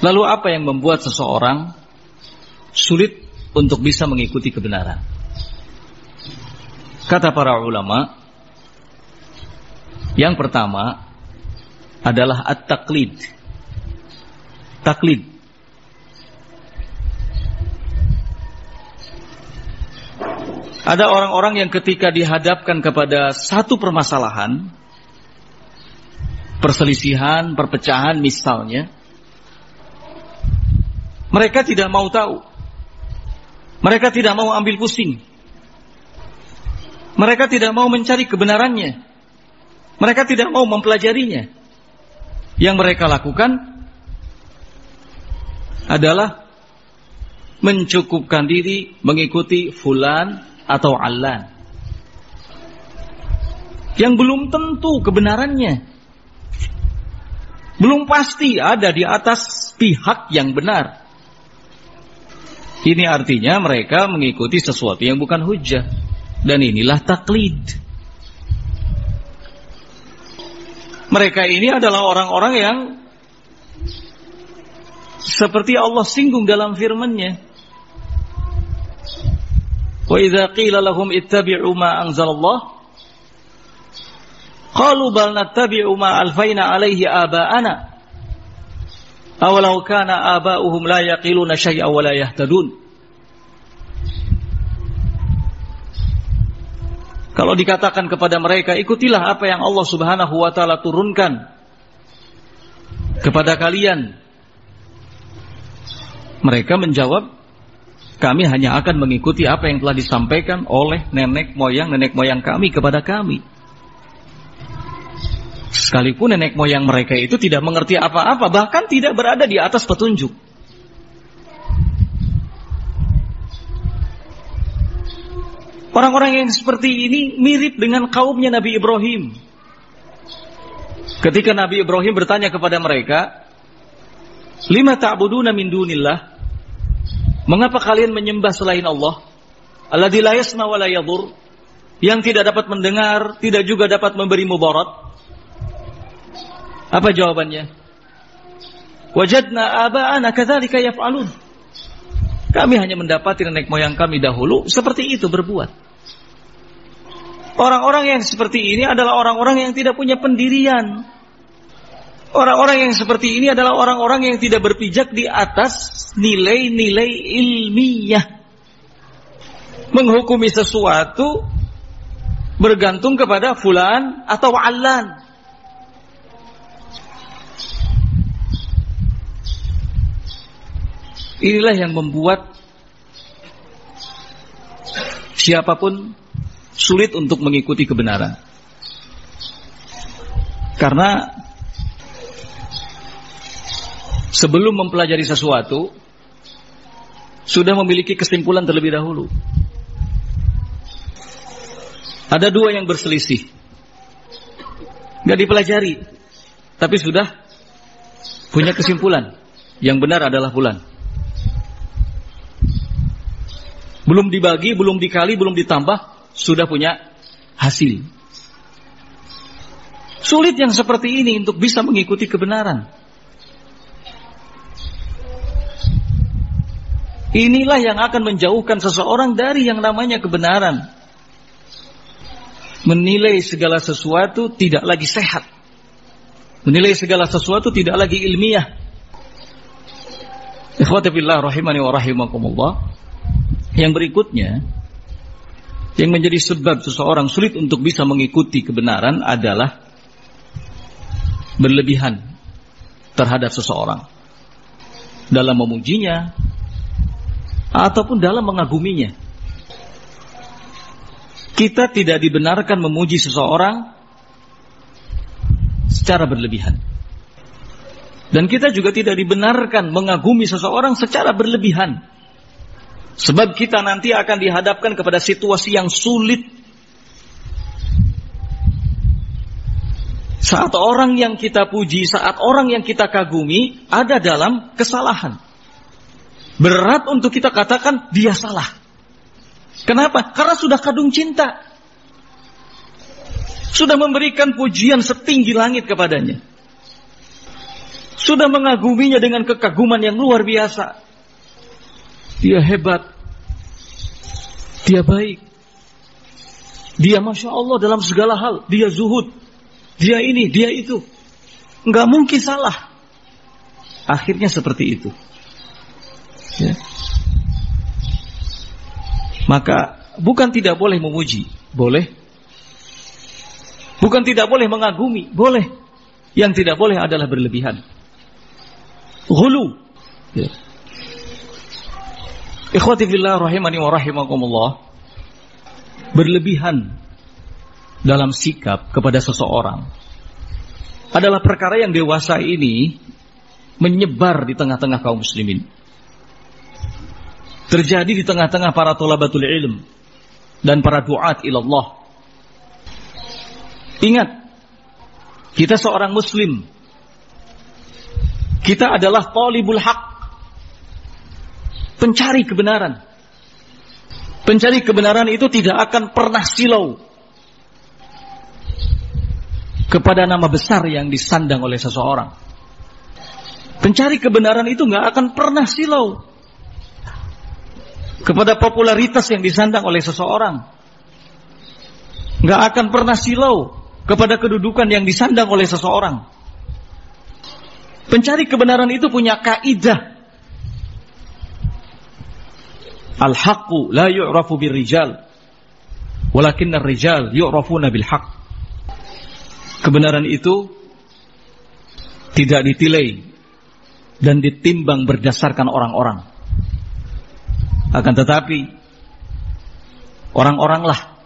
Lalu apa yang membuat seseorang sulit untuk bisa mengikuti kebenaran? Kata para ulama, yang pertama adalah at-taqlid. Taklid. Ada orang-orang yang ketika dihadapkan kepada satu permasalahan, perselisihan, perpecahan misalnya, mereka tidak mau tahu. Mereka tidak mau ambil pusing. Mereka tidak mau mencari kebenarannya. Mereka tidak mau mempelajarinya. Yang mereka lakukan adalah mencukupkan diri mengikuti fulan atau allan. Yang belum tentu kebenarannya. Belum pasti ada di atas pihak yang benar. Ini artinya mereka mengikuti sesuatu yang bukan hujah. Dan inilah taklid. Mereka ini adalah orang-orang yang seperti Allah singgung dalam firman-Nya. Wa idza qila lahum ittabi'u ma anzalallah qalu bal nattabi'u ma alfaina alaihi aba'ana Awalau kana aba'uhum la yaqiluna syai'a wa la yahtadun. Kalau dikatakan kepada mereka, ikutilah apa yang Allah Subhanahu wa taala turunkan kepada kalian. Mereka menjawab, kami hanya akan mengikuti apa yang telah disampaikan oleh nenek moyang nenek moyang kami kepada kami. Sekalipun nenek moyang mereka itu tidak mengerti apa-apa, bahkan tidak berada di atas petunjuk. Orang-orang yang seperti ini mirip dengan kaumnya Nabi Ibrahim. Ketika Nabi Ibrahim bertanya kepada mereka, "Lima ta'buduna min dunillah?" Mengapa kalian menyembah selain Allah? Alladzi la yasma wa la yang tidak dapat mendengar, tidak juga dapat memberi mudarat. Apa jawabannya? Wajadna aba'ana kadzalika yaf'alun. Kami hanya mendapati nenek moyang kami dahulu seperti itu berbuat. Orang-orang yang seperti ini adalah orang-orang yang tidak punya pendirian. Orang-orang yang seperti ini adalah orang-orang yang tidak berpijak di atas nilai-nilai ilmiah. Menghukumi sesuatu bergantung kepada fulan atau alan. Inilah yang membuat siapa pun sulit untuk mengikuti kebenaran. Karena sebelum mempelajari sesuatu sudah memiliki kesimpulan terlebih dahulu. Ada dua yang berselisih. Gak dipelajari. Tapi sudah punya kesimpulan. Yang benar adalah bulan. Belum dibagi, belum dikali, belum ditambah, sudah punya hasil. Sulit yang seperti ini untuk bisa mengikuti kebenaran. Inilah yang akan menjauhkan seseorang dari yang namanya kebenaran. Menilai segala sesuatu tidak lagi sehat. Menilai segala sesuatu tidak lagi ilmiah. Rahimani wa rahimakumullah. Yang berikutnya, yang menjadi sebab seseorang sulit untuk bisa mengikuti kebenaran adalah berlebihan terhadap seseorang dalam memujinya ataupun dalam mengaguminya. Kita tidak dibenarkan memuji seseorang secara berlebihan. Dan kita juga tidak dibenarkan mengagumi seseorang secara berlebihan. Sebab kita nanti akan dihadapkan kepada situasi yang sulit. Saat orang yang kita puji, saat orang yang kita kagumi ada dalam kesalahan. Berat untuk kita katakan dia salah. Kenapa? Karena sudah kadung cinta. Sudah memberikan pujian setinggi langit kepadanya. sudah mengaguminya dengan kekaguman yang luar biasa. Dia hebat. Dia baik. Dia Masya Allah dalam segala hal. Dia zuhud. Dia ini, dia itu. Nggak mungkin salah. Akhirnya seperti itu. Ya. Maka bukan tidak boleh memuji. Boleh. Bukan tidak boleh mengagumi. Boleh. Yang tidak boleh adalah berlebihan. Hulu. Ya. Ikhwati fillah rahimani wa rahimakumullah. Berlebihan dalam sikap kepada seseorang adalah perkara yang dewasa ini menyebar di tengah-tengah kaum muslimin. Terjadi di tengah-tengah para tolabatul ilm dan para duat ilallah. Ingat, kita seorang muslim. Kita adalah talibul haq. Pencari kebenaran. Pencari kebenaran itu tidak akan pernah silau kepada nama besar yang disandang oleh seseorang. Pencari kebenaran itu nggak akan pernah silau kepada popularitas yang disandang oleh seseorang. Nggak akan pernah silau kepada kedudukan yang disandang oleh seseorang. Pencari kebenaran itu punya kaidah. Al-haqqu la yu'rafu rijal, walakin ar-rijal yu'rafuna bil haqq. Kebenaran itu tidak ditilai dan ditimbang berdasarkan orang-orang. Akan tetapi orang-oranglah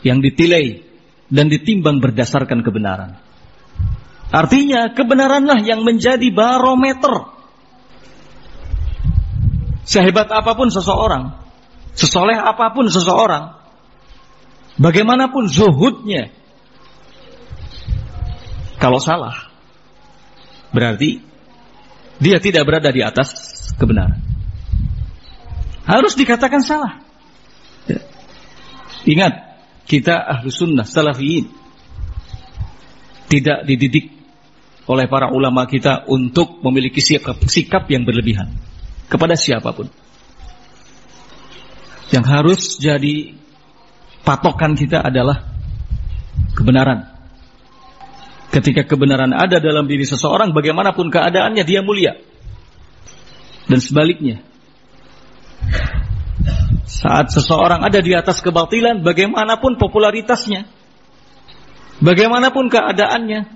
yang ditilai dan ditimbang berdasarkan kebenaran. Artinya kebenaranlah yang menjadi barometer. Sehebat apa pun seseorang, sesoleh apa pun seseorang, bagaimanapun zuhudnya, kalau salah, berarti dia tidak berada di atas kebenaran harus dikatakan salah. Ya. Ingat, kita ahlu sunnah salafiyin tidak dididik oleh para ulama kita untuk memiliki sikap, sikap yang berlebihan kepada siapa pun. Yang harus jadi patokan kita adalah kebenaran. Ketika kebenaran ada dalam diri seseorang, bagaimanapun keadaannya, dia mulia. Dan sebaliknya, saat seseorang ada di atas kebatilan, bagaimanapun popularitasnya, bagaimanapun keadaannya,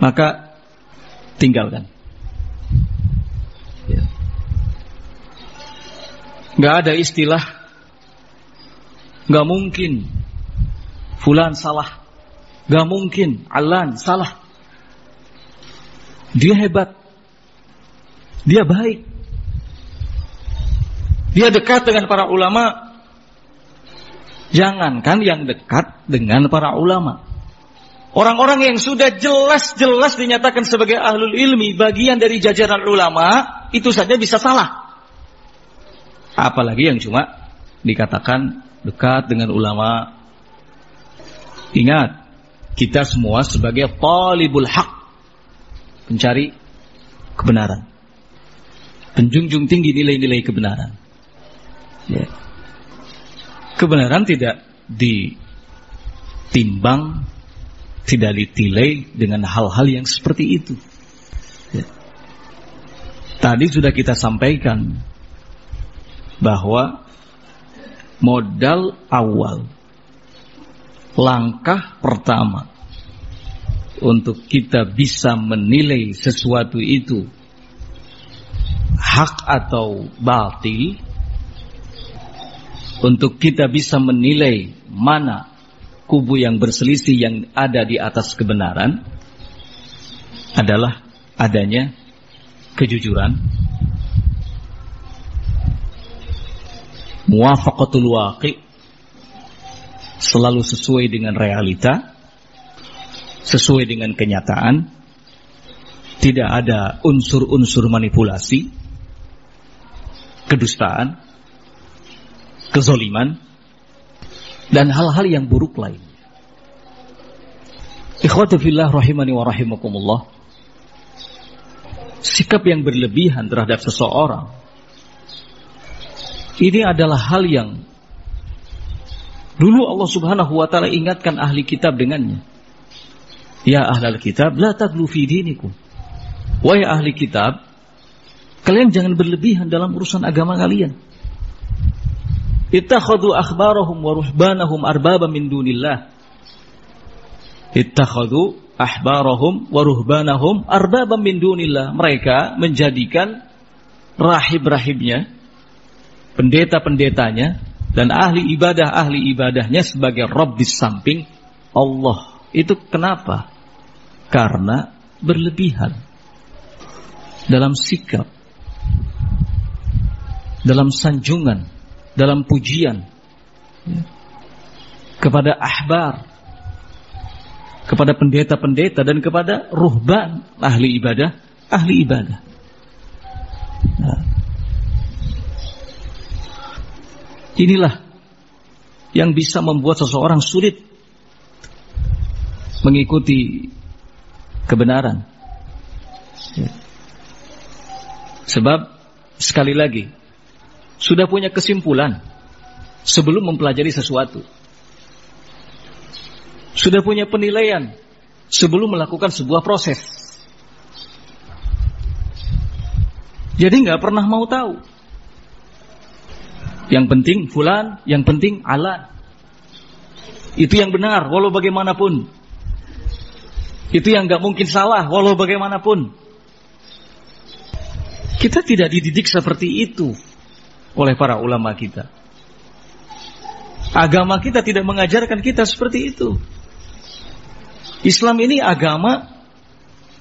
maka tinggalkan. Gak ada istilah, gak mungkin fulan salah, gak mungkin alan salah. Dia hebat, dia baik, dia dekat dengan para ulama. Jangankan yang dekat dengan para ulama. Orang-orang yang sudah jelas-jelas dinyatakan sebagai ahlul ilmi, bagian dari jajaran ulama, itu saja bisa salah. Apalagi yang cuma dikatakan dekat dengan ulama. Ingat, kita semua sebagai talibul haq. Pencari kebenaran. Penjunjung tinggi nilai-nilai kebenaran. Ya. Kebenaran tidak ditimbang, tidak ditilai dengan hal-hal yang seperti itu. Ya. Tadi sudah kita sampaikan bahwa modal awal, langkah pertama untuk kita bisa menilai sesuatu itu hak atau batil untuk kita bisa menilai mana kubu yang berselisih yang ada di atas kebenaran adalah adanya kejujuran muwafaqatul waqi selalu sesuai dengan realita sesuai dengan kenyataan tidak ada unsur-unsur manipulasi kedustaan kezoliman, dan hal-hal yang buruk lain. Ikhwati fillah rahimani wa rahimakumullah. sikap yang berlebihan terhadap seseorang ini adalah hal yang dulu Allah Subhanahu wa taala ingatkan ahli kitab dengannya. Ya ahlal kitab, la taglu fi dinikum. Wahai ahli kitab, kalian jangan berlebihan dalam urusan agama kalian. Ittakhadhu akhbarahum wa ruhbanahum arbaba min dunillah. Ittakhadhu ahbarahum wa ruhbanahum arbaba min dunillah. Mereka menjadikan rahib-rahibnya, pendeta-pendetanya dan ahli ibadah ahli ibadahnya sebagai Rob di samping Allah. Itu kenapa? Karena berlebihan dalam sikap, dalam sanjungan, dalam pujian ya, kepada ahbar, kepada pendeta-pendeta dan kepada ruhban ahli ibadah, ahli ibadah. Inilah yang bisa membuat seseorang sulit mengikuti kebenaran. Ya. Sebab sekali lagi sudah punya kesimpulan sebelum mempelajari sesuatu. Sudah punya penilaian sebelum melakukan sebuah proses. Jadi nggak pernah mau tahu. Yang penting fulan, yang penting alat. Itu yang benar, walau bagaimanapun. Itu yang nggak mungkin salah, walau bagaimanapun. Kita tidak dididik seperti itu oleh para ulama kita. Agama kita tidak mengajarkan kita seperti itu. Islam ini agama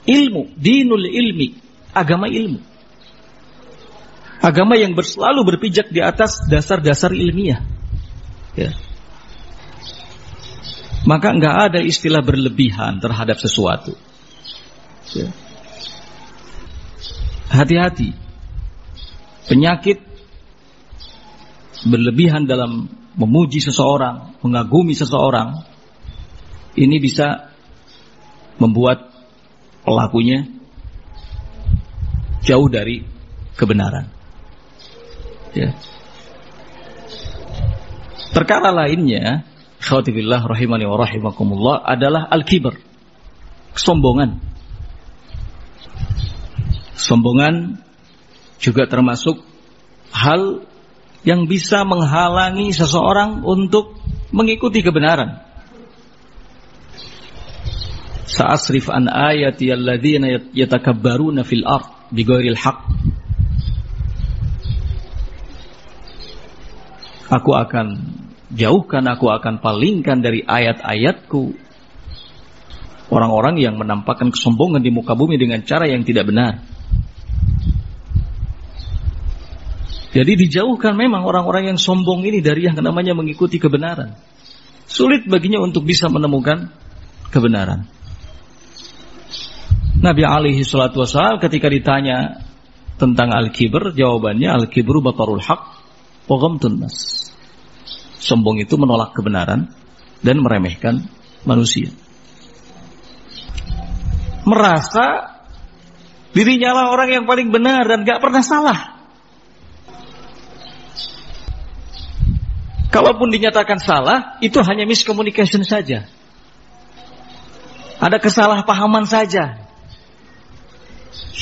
ilmu, dinul ilmi, agama ilmu. Agama yang selalu berpijak di atas dasar-dasar ilmiah. Ya. Maka nggak ada istilah berlebihan terhadap sesuatu. Ya. Hati-hati. Penyakit berlebihan dalam memuji seseorang, mengagumi seseorang, ini bisa membuat pelakunya jauh dari kebenaran. Ya. Perkara lainnya Khawatibillah rahimani wa rahimakumullah adalah al-kibar. Kesombongan. Sombongan juga termasuk hal yang bisa menghalangi seseorang untuk mengikuti kebenaran. Sa'asrif an ayati alladzina yatakabbaruna fil ard bighairil haqq. Aku akan jauhkan aku akan palingkan dari ayat-ayatku orang-orang yang menampakkan kesombongan di muka bumi dengan cara yang tidak benar. Jadi dijauhkan memang orang-orang yang sombong ini dari yang namanya mengikuti kebenaran. Sulit baginya untuk bisa menemukan kebenaran. Nabi alaihi salatu wasallam ketika ditanya tentang al-kibr, jawabannya al-kibru batarul haq wa ghamtun nas. Sombong itu menolak kebenaran dan meremehkan manusia. Merasa dirinya lah orang yang paling benar dan gak pernah salah. Kalaupun dinyatakan salah, itu hanya miscommunication saja. Ada kesalahpahaman saja.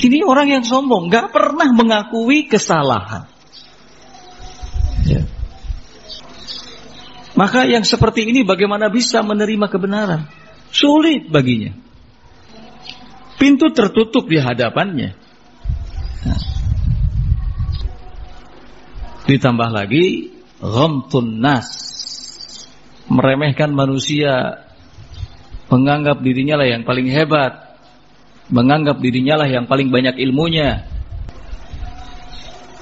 Ini orang yang sombong, gak pernah mengakui kesalahan. Maka yang seperti ini bagaimana bisa menerima kebenaran? Sulit baginya. Pintu tertutup di hadapannya. Nah. Ditambah lagi ghamtun nas. Meremehkan manusia, menganggap dirinya lah yang paling hebat, menganggap dirinya lah yang paling banyak ilmunya.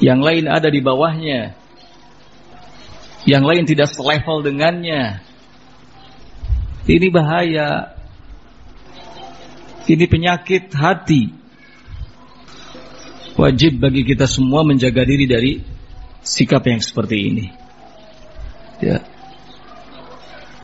Yang lain ada di bawahnya yang lain tidak selevel dengannya. Ini bahaya. Ini penyakit hati. Wajib bagi kita semua menjaga diri dari sikap yang seperti ini. Ya.